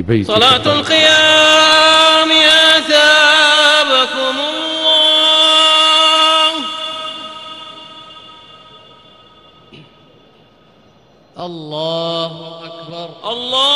بيت صلاة القيام أثابكم الله. الله أكبر. الله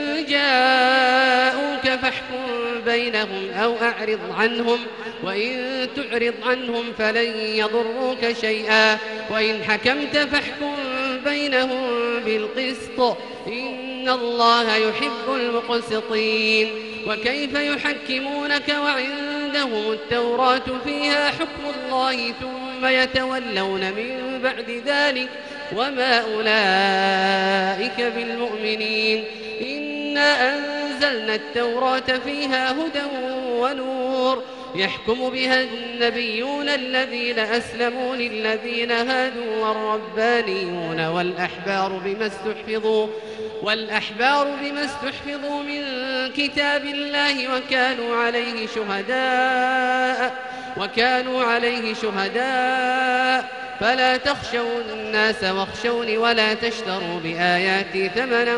جاءوك فاحكم بينهم أو أعرض عنهم وإن تعرض عنهم فلن يضروك شيئا. وإن حكمت فاحكم بينهم بالقسط إن الله يحب المقسطين. وكيف يحكمونك وعندهم التوراة فيها حكم الله ثم يتولون من بعد ذلك؟ وما أولئك بالمؤمنين. إنا أنزلنا التوراة فيها هدى ونور يحكم بها النبيون الذين أسلموا للذين هادوا والربانيون والأحبار بما استحفظوا والأحبار بما استحفظوا من كتاب الله وكانوا عليه شهداء وكانوا عليه شهداء فلا تخشوا الناس واخشوني ولا تشتروا بآياتي ثمنا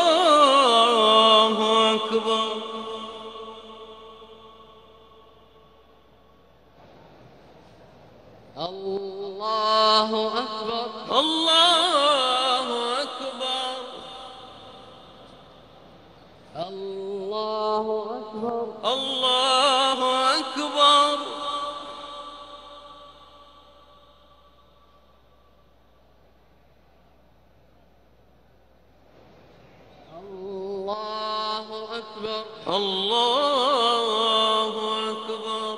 الله أكبر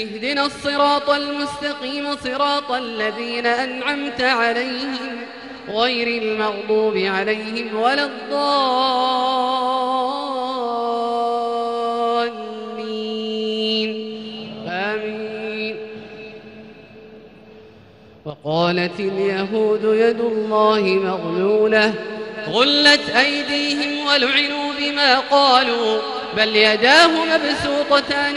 اهدنا الصراط المستقيم صراط الذين أنعمت عليهم غير المغضوب عليهم ولا الضالين. آمين. وقالت اليهود يد الله مغلولة. غلت أيديهم ولعنوا بما قالوا بل يداه مبسوطتان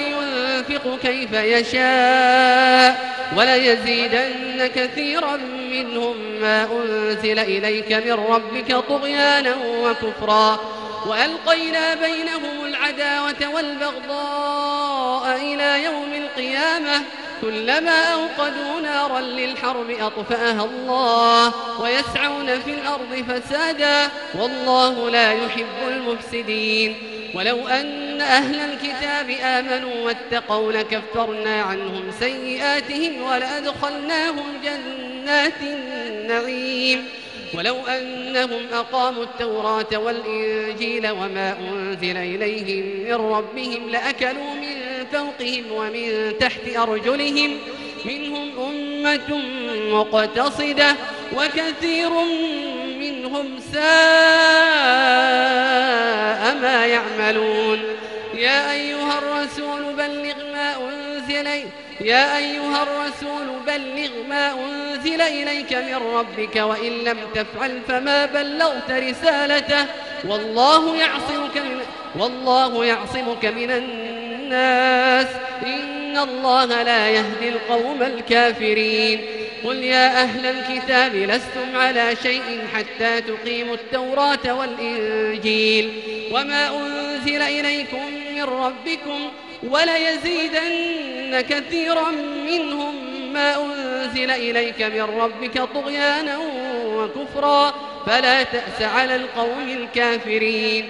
ينفق كيف يشاء وليزيدن كثيرا منهم ما أنزل إليك من ربك طغيانا وكفرا وألقينا بينهم العداوة والبغضاء إلى يوم القيامة كلما أوقدوا نارا للحرب أطفأها الله ويسعون في الأرض فسادا والله لا يحب المفسدين. ولو أن أهل الكتاب آمنوا واتقوا لكفرنا عنهم سيئاتهم ولأدخلناهم جنات النعيم. ولو أنهم أقاموا التوراة والإنجيل وما أنزل إليهم من ربهم لأكلوا من فوقهم ومن تحت أرجلهم منهم أمة مقتصدة وكثير منهم ساء ما يعملون. يا أيها الرسول بلغ ما أنزل يا أيها الرسول بلغ ما أنزل إليك من ربك وإن لم تفعل فما بلغت رسالته. والله يعصمك من والله يعصمك من الناس. إن الله لا يهدي القوم الكافرين. قل يا أهل الكتاب لستم على شيء حتى تقيموا التوراة والإنجيل وما أنزل إليكم من ربكم وليزيدن كثيرا منهم ما أنزل إليك من ربك طغيانا وكفرا. فلا تأس على القوم الكافرين.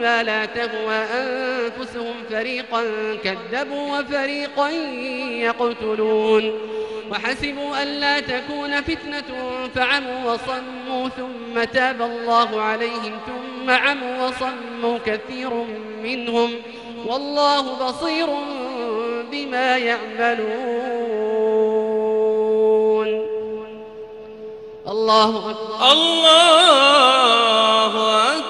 بما لا تهوى أنفسهم فريقا كذبوا وفريقا يقتلون وحسبوا ألا تكون فتنة فعموا وصموا ثم تاب الله عليهم ثم عموا وصموا كثير منهم والله بصير بما يعملون الله أكبر الله أكبر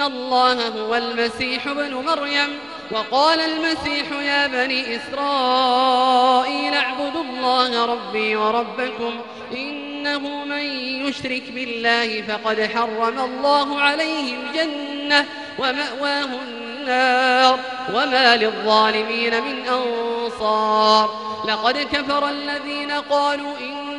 الله هو المسيح ابن مريم وقال المسيح يا بني إسرائيل اعبدوا الله ربي وربكم إنه من يشرك بالله فقد حرم الله عليه الجنة ومأواه النار وما للظالمين من أنصار لقد كفر الذين قالوا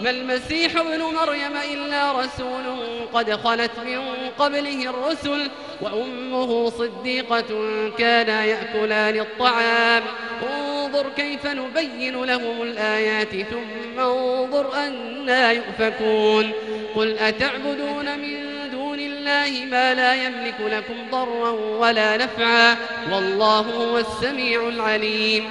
ما المسيح ابن مريم إلا رسول قد خلت من قبله الرسل وأمه صديقة كانا يأكلان الطعام. انظر كيف نبين لهم الآيات ثم انظر أنا يؤفكون. قل أتعبدون من دون الله ما لا يملك لكم ضرا ولا نفعا؟ والله هو السميع العليم.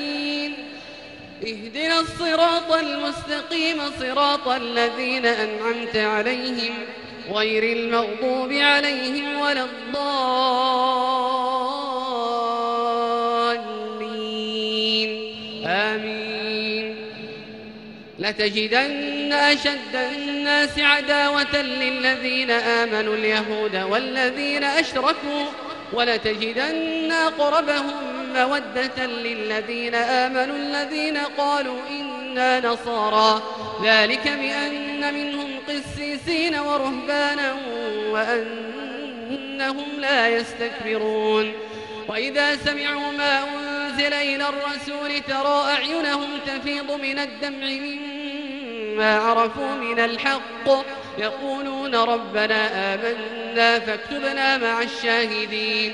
اهدنا الصراط المستقيم صراط الذين أنعمت عليهم غير المغضوب عليهم ولا الضالين. آمين. لتجدن أشد الناس عداوة للذين آمنوا اليهود والذين أشركوا ولتجدن أقربهم مودة للذين آمنوا الذين قالوا إنا نصارى. ذلك بأن منهم قسيسين ورهبانا وأنهم لا يستكبرون. وإذا سمعوا ما أنزل إلى الرسول ترى أعينهم تفيض من الدمع مما عرفوا من الحق. يقولون ربنا آمنا فاكتبنا مع الشاهدين.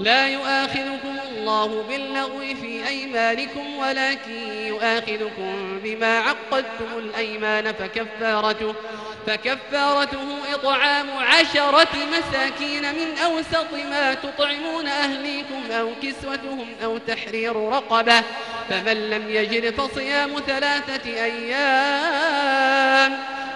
لا يؤاخذكم الله باللغو في أيمانكم ولكن يؤاخذكم بما عقدتم الأيمان فكفارته فكفارته إطعام عشرة مساكين من أوسط ما تطعمون أهليكم أو كسوتهم أو تحرير رقبة. فمن لم يجد فصيام ثلاثة أيام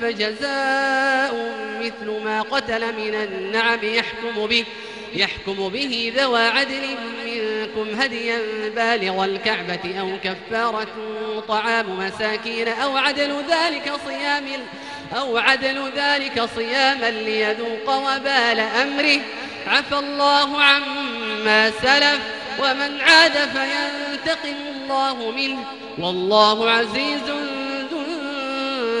فجزاء مثل ما قتل من النعم يحكم به يحكم به ذوى عدل منكم هديا بالغ الكعبة أو كفارة طعام مساكين أو عدل ذلك صيام أو عدل ذلك صياما ليذوق وبال أمره. عفى الله عما سلف ومن عاد فينتقم الله منه. والله عزيز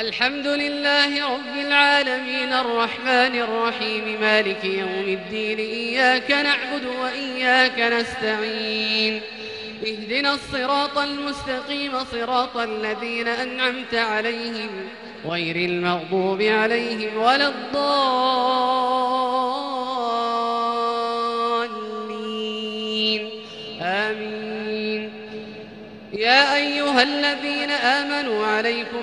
الحمد لله رب العالمين الرحمن الرحيم مالك يوم الدين إياك نعبد وإياك نستعين. اهدنا الصراط المستقيم صراط الذين أنعمت عليهم غير المغضوب عليهم ولا الضالين. آمين. يا أيها الذين آمنوا عليكم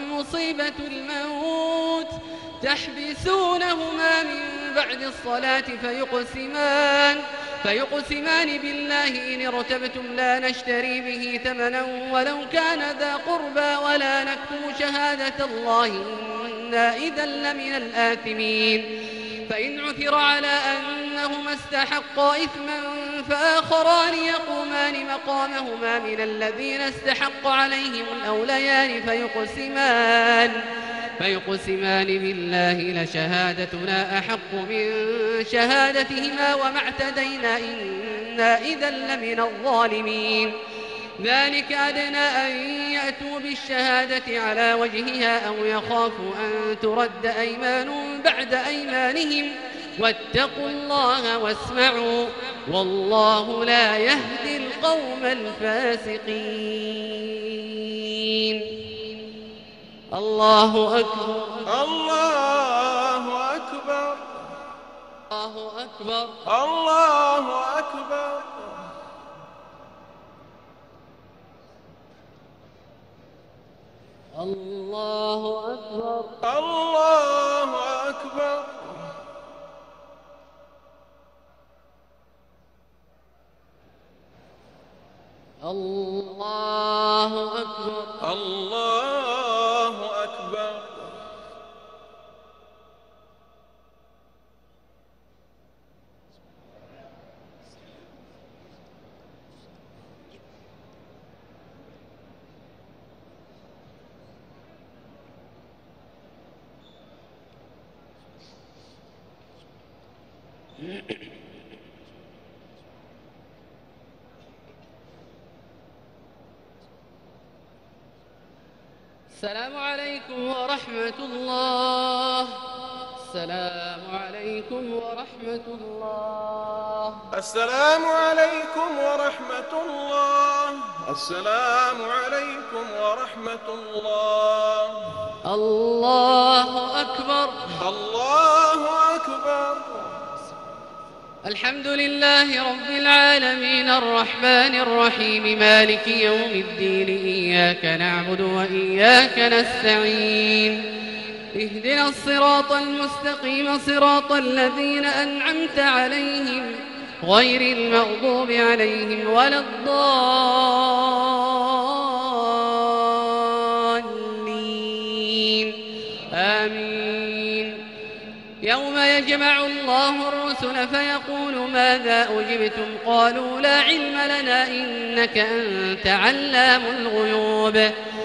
مصيبة الموت تحبسونهما من بعد الصلاة فيقسمان فيقسمان بالله إن ارتبتم لا نشتري به ثمنا ولو كان ذا قربى ولا نكتم شهادة الله إنا إذا لمن الآثمين. فإن عثر على أنهما استحقا إثما فآخران يقومان مقامهما من الذين استحق عليهم الأوليان فيقسمان. فيقسمان بالله لشهادتنا أحق من شهادتهما وما اعتدينا إنا إذا لمن الظالمين. ذلك أدنى أن يأتوا بالشهادة على وجهها أو يخافوا أن ترد أيمان بعد أيمانهم. واتقوا الله واسمعوا والله لا يهدي القوم الفاسقين. الله أكبر. الله أكبر. الله أكبر. الله أكبر. الله أكبر. الله الصراط المستقيم صراط الذين أنعمت عليهم غير المغضوب عليهم ولا الضالين. آمين. يوم يجمع الله الرسل فيقول ماذا أجبتم؟ قالوا لا علم لنا إنك أنت علام الغيوب.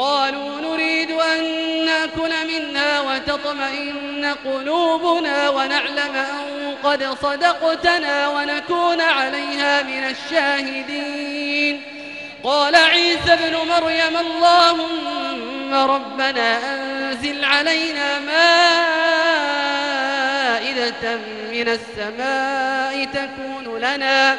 قالوا نريد أن نأكل منها وتطمئن قلوبنا ونعلم أن قد صدقتنا ونكون عليها من الشاهدين. قال عيسى ابن مريم اللهم ربنا أنزل علينا مائدة من السماء تكون لنا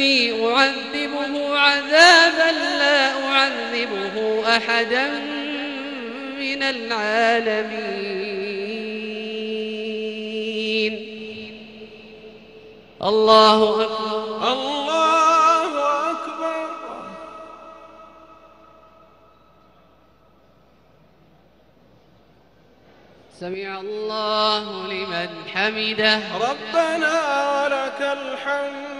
فإني أعذبه عذابا لا أعذبه أحدا من العالمين. الله أكبر. الله أكبر. سمع الله لمن حمده. ربنا ولك الحمد.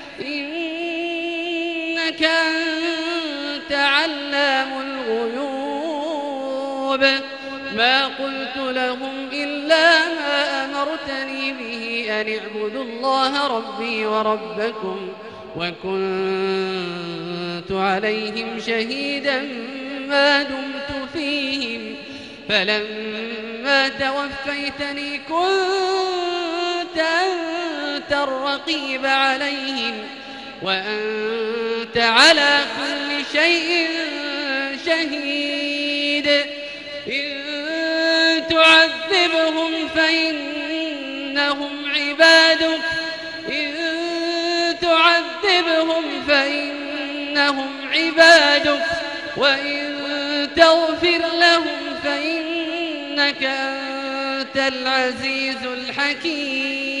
إنك أنت علام الغيوب. ما قلت لهم إلا ما أمرتني به أن اعبدوا الله ربي وربكم وكنت عليهم شهيدا ما دمت فيهم. فلما توفيتني كنت أنت الرقيب عليهم وأنت على كل شيء شهيد. إن تعذبهم فإنهم عبادك. إن تعذبهم فإنهم عبادك. وإن تغفر لهم فإنك أنت العزيز الحكيم.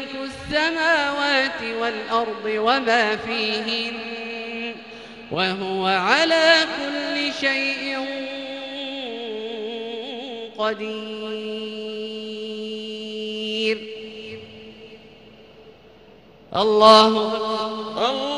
السماوات والأرض وما فيهن وهو على كل شيء قدير. الله الله